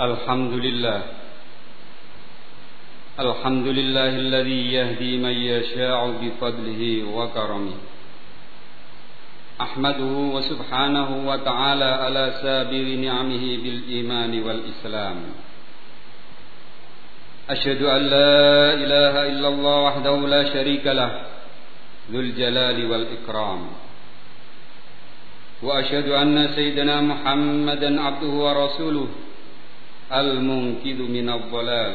الحمد لله. الحمد لله الذي يهدي من يشاء بفضله وكرمه. أحمده وسبحانه وتعالى على سابر نعمه بالإيمان والإسلام. أشهد أن لا إله إلا الله وحده لا شريك له ذو الجلال والإكرام. وأشهد أن سيدنا محمدا عبده ورسوله المنقذ من الضلال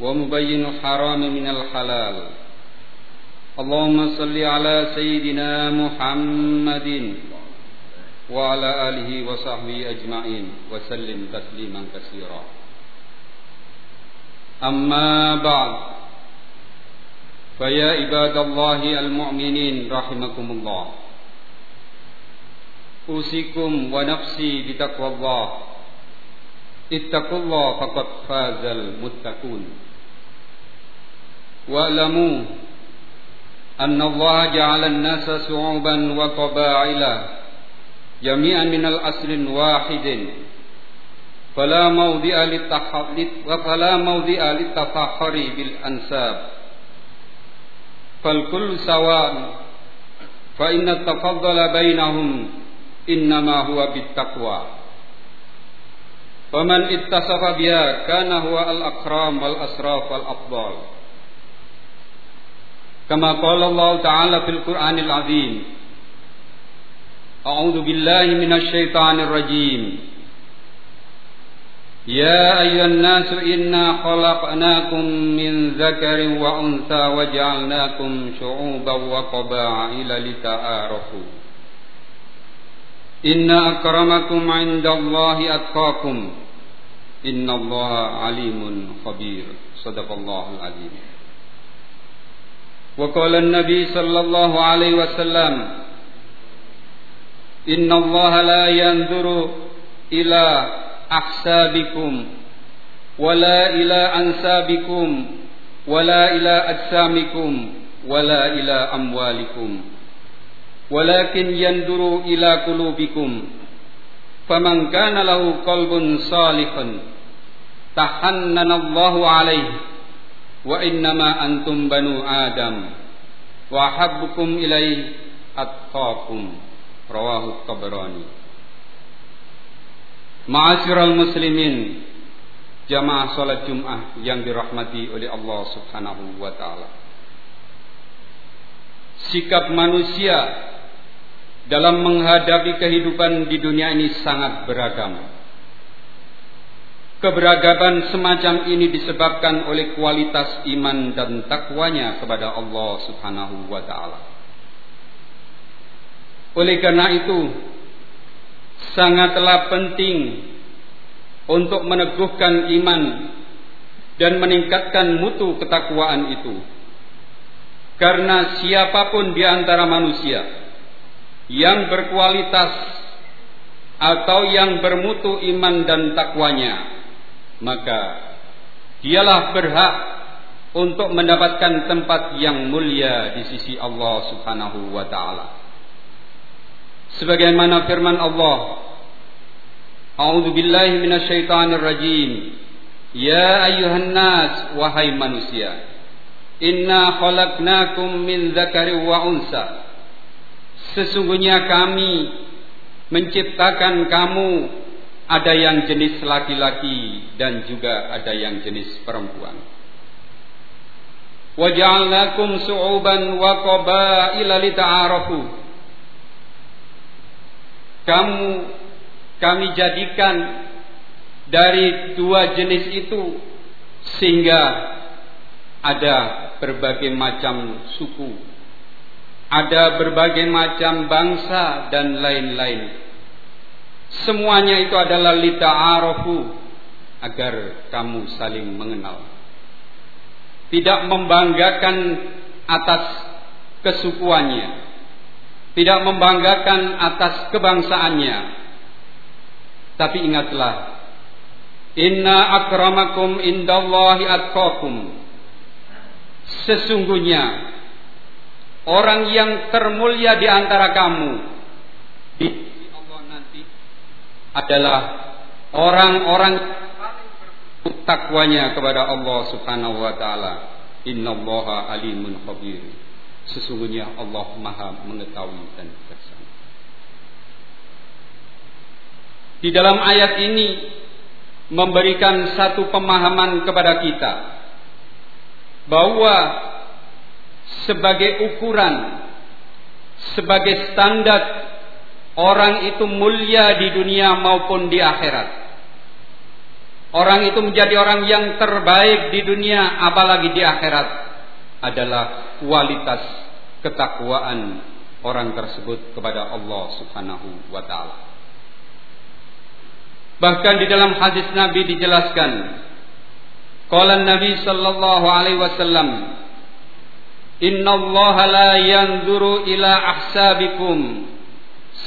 ومبين الحرام من الحلال. اللهم صل على سيدنا محمد وعلى آله وصحبه أجمعين وسلم تسليما كثيرا. أما بعد فيا عباد الله المؤمنين رحمكم الله. أوصيكم ونفسي بتقوى الله. اتقوا الله فقد فاز المتقون. واعلموا أن الله جعل الناس شعوبا وقبائل جميعا من الأصل واحد. فلا موضع فلا موضع للتفاخر بالأنساب. فالكل سواء فإن التفضل بينهم إنما هو بالتقوى. فمن اتصف بها كان هو الأكرام والأسراف والأفضل كما قال الله تعالى في القرآن العظيم أعوذ بالله من الشيطان الرجيم. يا أيها الناس إنا خلقناكم من ذكر وأنثى وجعلناكم شعوبا وقبائل لتعارفوا. إن أكرمكم عند الله أتقاكم. إن الله عليم خبير. صدق الله العظيم. وقال النبي صلى الله عليه وسلم إن الله لا ينظر إلى أحسابكم ولا إلى أنسابكم ولا إلى أجسامكم ولا إلى أموالكم ولكن ينظر إلى قلوبكم فمن كان له قلب tahannanallahu alaihi wa innama antum banu adam. Wa habbukum ilaihi atqakum. Rawahu tabarani Ma'asyiral muslimin jamaah salat Jumat yang dirahmati oleh Allah Subhanahu wa taala. Sikap manusia dalam menghadapi kehidupan di dunia ini sangat beragam. Keberagaman semacam ini disebabkan oleh kualitas iman dan takwanya kepada Allah Subhanahu wa taala. Oleh karena itu, sangatlah penting untuk meneguhkan iman dan meningkatkan mutu ketakwaan itu. Karena siapa pun di antara manusia yang berkualitas atau yang bermutu iman dan takwanya, maka dialah berhak untuk mendapatkan tempat yang mulia di sisi Allah Subhanahu wa taala. Sebagaimana firman Allah, A'udzu billahi minasyaitonir rajim. Ya ayuhan nas wahai manusia, Inna khalaqnakum min dzakari wa unsa. Sesungguhnya kami menciptakan kamu ada yang jenis laki-laki dan juga ada yang jenis perempuan. Waja'alnakum su'uban wa qabaila lita'arafu. Kamu kami jadikan dari dua jenis itu sehingga ada berbagai macam suku, ada berbagai macam bangsa dan lain-lain. Semuanya itu adalah lita'arofu agar kamu saling mengenal. Tidak membanggakan atas kesukuannya, tidak membanggakan atas kebangsaannya. Tapi ingatlah, inna akramakum indallahi atqakum Sesungguhnya orang yang termulia di antara kamu adalah orang-orang takwanya kepada Allah Subhanahu wa taala. Innallaha alimun khabir. Sesungguhnya Allah Maha mengetahui dan bijaksana. Di dalam ayat ini memberikan satu pemahaman kepada kita bahwa sebagai ukuran sebagai standar orang itu mulia di dunia maupun di akhirat Orang itu menjadi orang yang terbaik di dunia apalagi di akhirat adalah kualitas ketakwaan orang tersebut kepada Allah Subhanahu wa taala. Bahkan di dalam hadis Nabi dijelaskan Qala Nabi sallallahu alaihi wasallam Inna Allah la yanzuru ila ahsabikum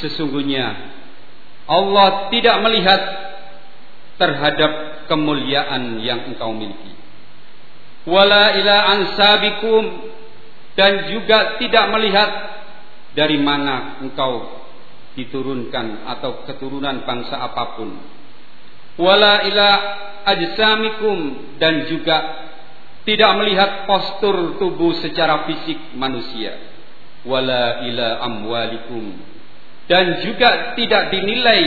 Sesungguhnya Allah tidak melihat terhadap kemuliaan yang engkau miliki. Wala ila ansabikum dan juga tidak melihat dari mana engkau diturunkan atau keturunan bangsa apa pun. Wala ila ajsamikum dan juga tidak melihat postur tubuh secara fisik manusia. Wala ila amwalikum dan juga tidak dinilai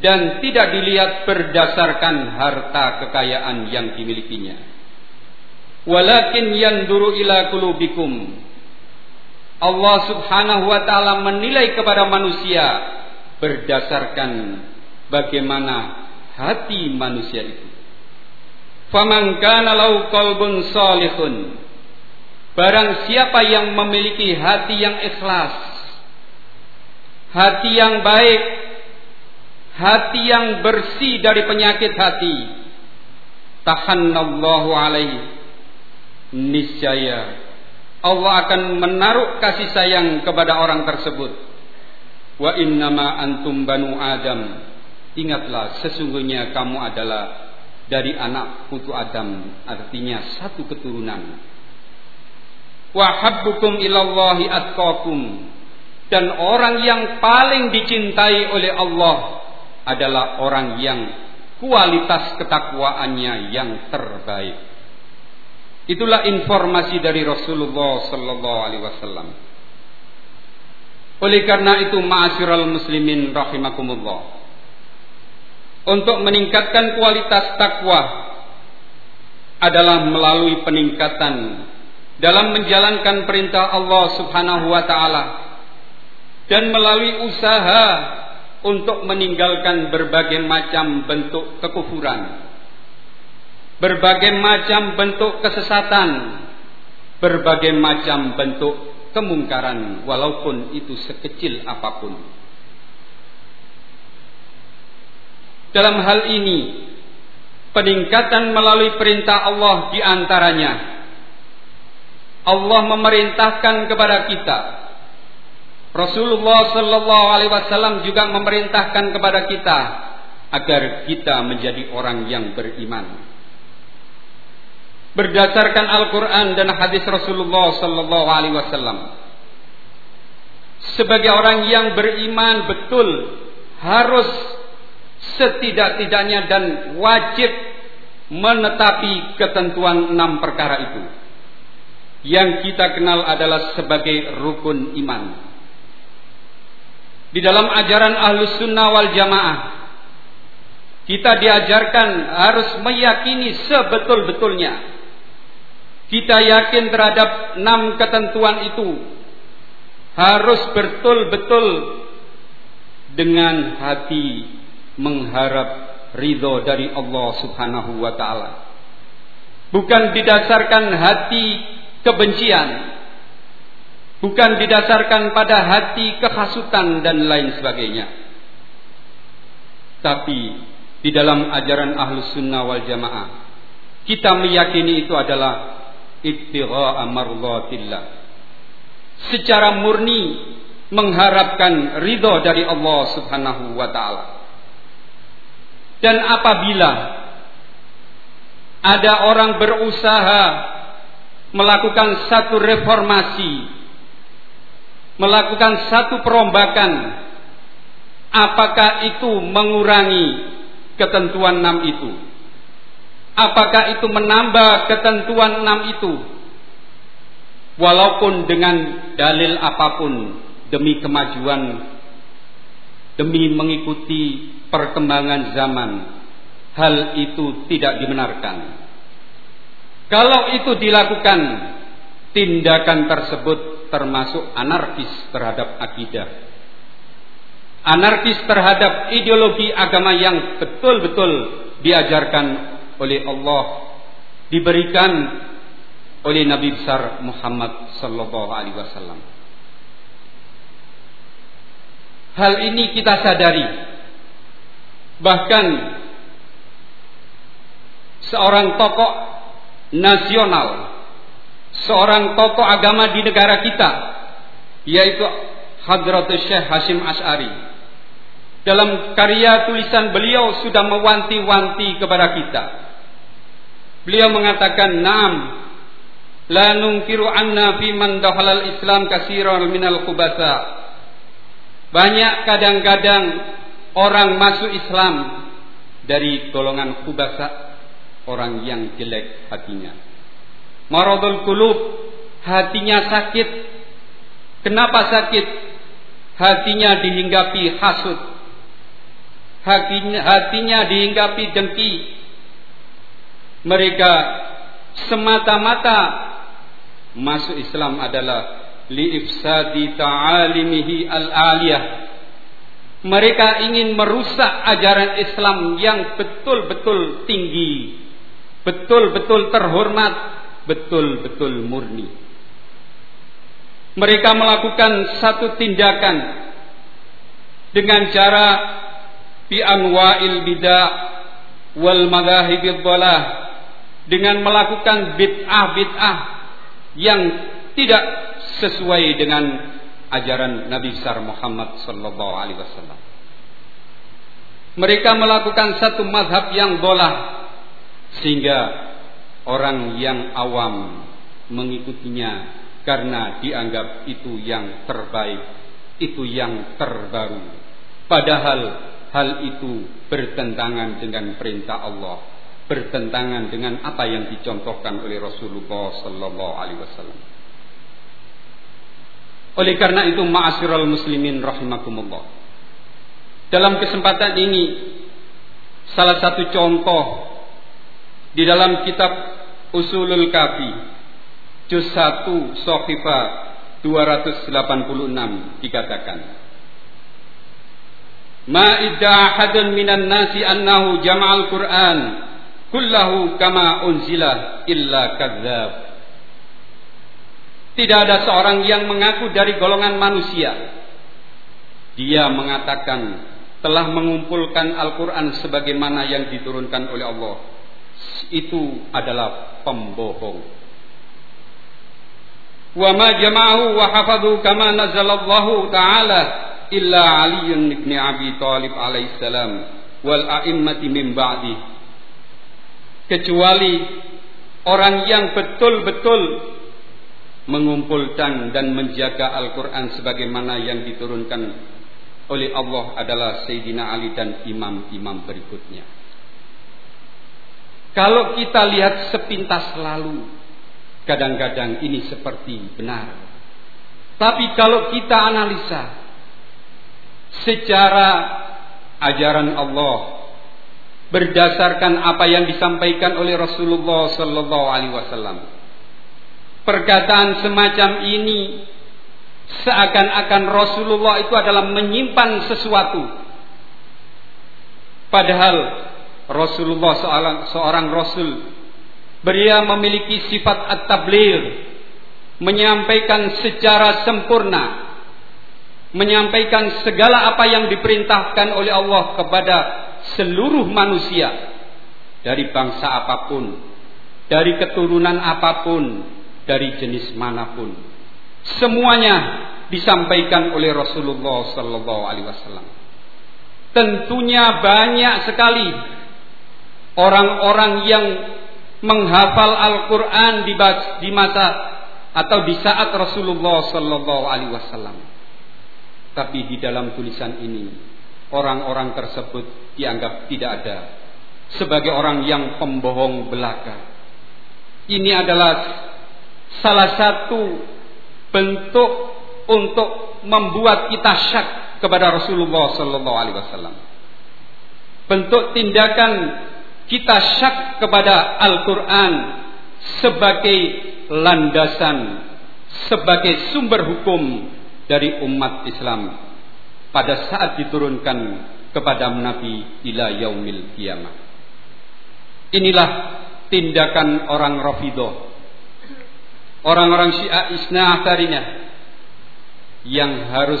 dan tidak dilihat berdasarkan harta kekayaan yang dimilikinya. Walakin yanduru ila kulubikum. Allah Subhanahu wa taala menilai kepada manusia berdasarkan bagaimana hati manusia itu. Faman kana lau qalbun salihun. Barang siapa yang memiliki hati yang ikhlas, hati yang baik, hati yang bersih dari penyakit hati. Tahannallahu alaihi. Niscaya Allah akan menaruh kasih sayang kepada orang tersebut. Wa innama antum banu adam. Ingatlah sesungguhnya kamu adalah dari anak putu Adam. Artinya satu keturunan. Wa habbukum ilallahi atqakum dan orang yang paling dicintai oleh Allah adalah orang yang kualitas ketakwaannya yang terbaik. Itulah informasi dari Rasulullah sallallahu alaihi wasallam. Oleh karena itu ma'asyiral muslimin rahimakumullah. Untuk meningkatkan kualitas takwa adalah melalui peningkatan dalam menjalankan perintah Allah Subhanahu wa taala dan melalui usaha untuk meninggalkan berbagai macam bentuk kekufuran, berbagai macam bentuk kesesatan, berbagai macam bentuk kemungkaran, walaupun itu sekecil apa pun. Dalam hal ini, peningkatan melalui perintah Allah di antaranya, Allah memerintahkan kepada kita Rasulullah Sallallahu Alaihi Wasallam juga memerintahkan kepada kita agar kita menjadi orang yang beriman. Berdasarkan Al-Quran dan hadis Rasulullah Sallallahu Alaihi Wasallam, sebagai orang yang beriman betul harus setidak-tidaknya dan wajib menetapi ketentuan enam perkara itu yang kita kenal adalah sebagai rukun iman di dalam ajaran ahlus sunnah wal jamaah kita diajarkan harus meyakini sebetul-betulnya kita yakin terhadap enam ketentuan itu harus betul-betul dengan hati mengharap ridho dari Allah Subhanahu wa taala. Bukan didasarkan hati kebencian, bukan didasarkan pada hati kehasutan dan lain sebagainya. Tapi di dalam ajaran ahlus sunnah wal jamaah kita meyakini itu adalah ibtigha'a mardatillah. Secara murni mengharapkan ridho dari Allah Subhanahu wa taala. Dan apabila ada orang berusaha melakukan satu reformasi melakukan satu perombakan apakah itu mengurangi ketentuan enam itu Apakah itu menambah ketentuan enam itu? Walaupun dengan dalil apa pun demi kemajuan, demi mengikuti perkembangan zaman, hal itu tidak dibenarkan. Kalau itu dilakukan, tindakan tersebut termasuk anarkis terhadap akidah. Anarkis terhadap ideologi agama yang betul-betul diajarkan oleh Allah diberikan oleh Nabi besar Muhammad sallallahu alaihi wasallam. Hal ini kita sadari. Bahkan seorang tokoh nasional, seorang tokoh agama di negara kita, yaitu Hadratus Syekh Hashim Ash'ari. Dalam karya tulisan beliau sudah mewanti-wanti kepada kita Beliau mengatakan, "Naam, la nungkiru anna fi man Islam katsiran minal khubasa." Banyak kadang-kadang orang masuk Islam dari golongan khubasa, orang yang jelek hatinya. Maradul qulub, hatinya sakit. Kenapa sakit? Hatinya dihinggapi hasud. Hatinya, hatinya dihinggapi dengki, mereka semata-mata masuk Islam adalah liifsadi ta'alimihi al-aliyah. Mereka ingin merusak ajaran Islam yang betul-betul tinggi, betul-betul terhormat, betul-betul murni. Mereka melakukan satu tindakan dengan cara bi anwa'il bid'ah wal madahibid dhalah dengan melakukan bid'ah-bid'ah yang tidak sesuai dengan ajaran Nabi besar Muhammad sallallahu alaihi wasallam. Mereka melakukan satu madhab yang bolah sehingga orang yang awam mengikutinya karena dianggap itu yang terbaik, itu yang terbaru. Padahal hal itu bertentangan dengan perintah Allah bertentangan dengan apa yang dicontohkan oleh Rasulullah sallallahu alaihi wasallam. Oleh karena itu ma'asyiral muslimin rahimakumullah. Dalam kesempatan ini salah satu contoh di dalam kitab Usulul Kafi juz 1 Sohifa 286 dikatakan Ma idda ahadun minan nasi annahu jama'al Qur'an kullahu kama unzila illa kadzab. Tidak ada seorang yang mengaku dari golongan manusia. Dia mengatakan telah mengumpulkan Al-Quran sebagaimana yang diturunkan oleh Allah. Itu adalah pembohong. Wa ma jama'ahu wa hafadhu kama nazalallahu ta'ala illa aliyun ibn Abi Talib alaihissalam wal a'immati min ba'dih kecuali orang yang betul-betul mengumpulkan dan menjaga Al-Quran sebagaimana yang diturunkan oleh Allah adalah Sayyidina Ali dan imam-imam berikutnya. Kalau kita lihat sepintas lalu, kadang-kadang ini seperti benar. Tapi kalau kita analisa secara ajaran Allah berdasarkan apa yang disampaikan oleh Rasulullah sallallahu alaihi wasallam. Perkataan semacam ini seakan-akan Rasulullah itu adalah menyimpan sesuatu. Padahal Rasulullah seorang, seorang rasul. Beliau memiliki sifat at-tabligh, menyampaikan secara sempurna, menyampaikan segala apa yang diperintahkan oleh Allah kepada seluruh manusia. Dari bangsa apa pun, dari keturunan apa pun, dari jenis mana pun. Semuanya disampaikan oleh Rasulullah sallallahu alaihi wasallam. Tentunya banyak sekali orang-orang yang menghafal Al-Qur'an di, masa atau di saat Rasulullah sallallahu alaihi wasallam. Tapi di dalam tulisan ini orang-orang tersebut dianggap tidak ada sebagai orang yang pembohong belaka. Ini adalah salah satu bentuk untuk membuat kita syak kepada Rasulullah sallallahu alaihi wasallam. Bentuk tindakan kita syak kepada Al-Qur'an sebagai landasan, sebagai sumber hukum dari umat Islam pada saat diturunkan kepada Nabi ila yaumil kiamah. Inilah tindakan orang Rafidah. Orang-orang Syiah Isna yang harus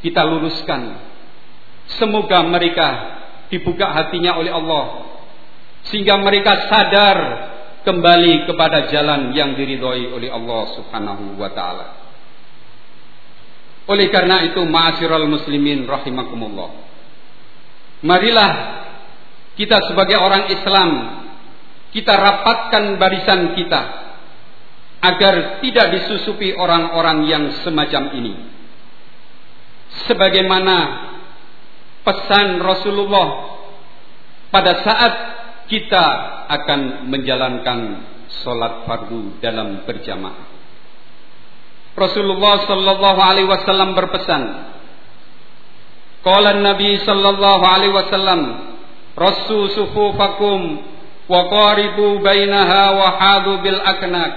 kita luruskan. Semoga mereka dibuka hatinya oleh Allah sehingga mereka sadar kembali kepada jalan yang diridhoi oleh Allah Subhanahu wa taala. Oleh karena itu, ma'asyiral muslimin rahimakumullah. Marilah kita sebagai orang Islam kita rapatkan barisan kita agar tidak disusupi orang-orang yang semacam ini. Sebagaimana pesan Rasulullah pada saat kita akan menjalankan sholat fardu dalam berjamaah. Rasulullah sallallahu alaihi wasallam berpesan. Qala Nabi sallallahu alaihi wasallam, "Rasu sufufakum wa qaribu bainaha wa hadu bil aknak."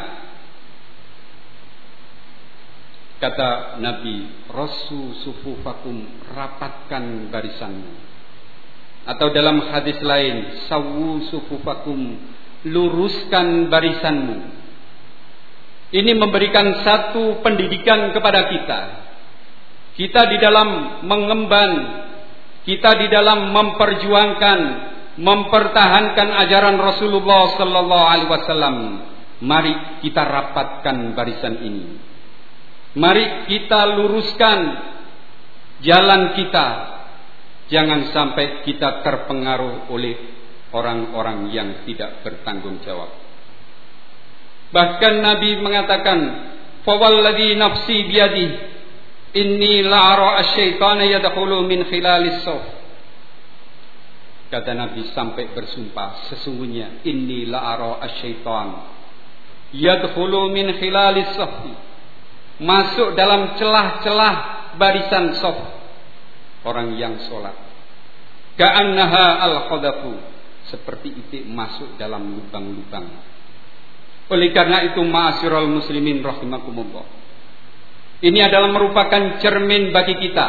Kata Nabi, Rasu sufufakum rapatkan barisanmu. Atau dalam hadis lain, sawu sufufakum luruskan barisanmu. Ini memberikan satu pendidikan kepada kita. Kita di dalam mengemban, kita di dalam memperjuangkan, mempertahankan ajaran Rasulullah sallallahu alaihi wasallam. Mari kita rapatkan barisan ini. Mari kita luruskan jalan kita. Jangan sampai kita terpengaruh oleh orang-orang yang tidak bertanggung jawab. Bahkan Nabi mengatakan, "Fawalladhi nafsi biyadi, inni la'ara asyaitana yadkhulu min khilalis sawf." Kata Nabi sampai bersumpah, sesungguhnya inni la'ara asyaitan yadkhulu min khilalis sawf masuk dalam celah-celah barisan sof orang yang sholat. Ka'annaha al-khadafu seperti itu masuk dalam lubang-lubang. Oleh karena itu ma'asyiral muslimin rahimakumullah. Ini adalah merupakan cermin bagi kita.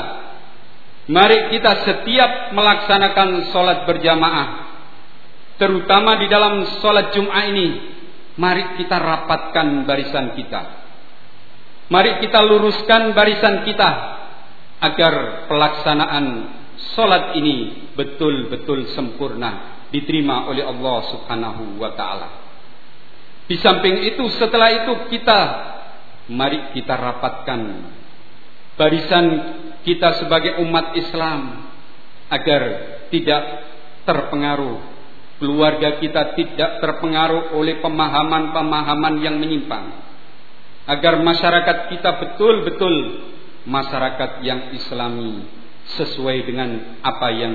Mari kita setiap melaksanakan sholat berjamaah. Terutama di dalam sholat Jum'ah ini. Mari kita rapatkan barisan kita Mari kita luruskan barisan kita agar pelaksanaan solat ini betul-betul sempurna diterima oleh Allah Subhanahu wa taala. Di samping itu setelah itu kita mari kita rapatkan barisan kita sebagai umat Islam agar tidak terpengaruh keluarga kita tidak terpengaruh oleh pemahaman-pemahaman yang menyimpang agar masyarakat kita betul-betul masyarakat yang islami sesuai dengan apa yang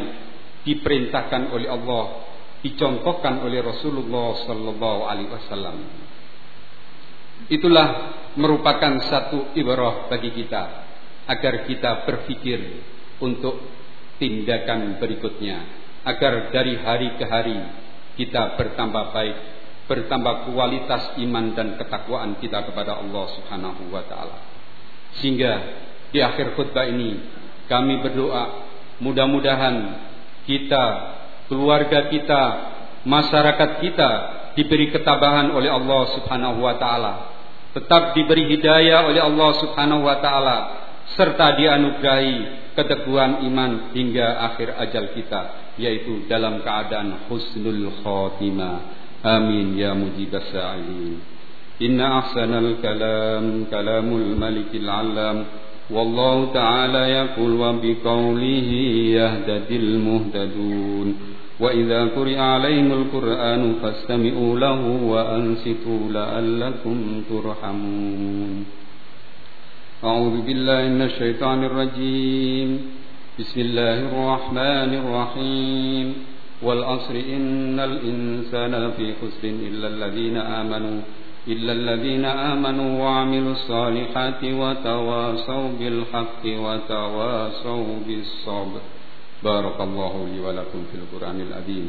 diperintahkan oleh Allah dicontohkan oleh Rasulullah sallallahu alaihi wasallam itulah merupakan satu ibrah bagi kita agar kita berpikir untuk tindakan berikutnya agar dari hari ke hari kita bertambah baik bertambah kualitas iman dan ketakwaan kita kepada Allah Subhanahu wa taala. Sehingga di akhir khutbah ini kami berdoa mudah-mudahan kita, keluarga kita, masyarakat kita diberi ketabahan oleh Allah Subhanahu wa taala, tetap diberi hidayah oleh Allah Subhanahu wa taala serta dianugerahi keteguhan iman hingga akhir ajal kita yaitu dalam keadaan husnul khotimah. Amin ya mujibas sa'in. Inna ahsanal kalam kalamul malikil alam والله تعالى يقول وبقوله يهتدي المهتدون. وإذا قرئ عليهم القرآن فاستمعوا له وأنصتوا لعلكم ترحمون. أعوذ بالله من الشيطان الرجيم. بسم الله الرحمن الرحيم. والعصر إن الإنسان لفي خسر إلا الذين آمنوا إلا الذين آمنوا وعملوا الصالحات وتواصوا بالحق وتواصوا بالصبر. بارك الله لي ولكم في القرآن العظيم.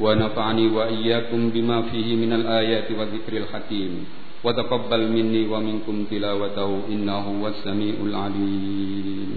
ونفعني وإياكم بما فيه من الآيات والذكر الحكيم. وتقبل مني ومنكم تلاوته إنه هو السميع العليم.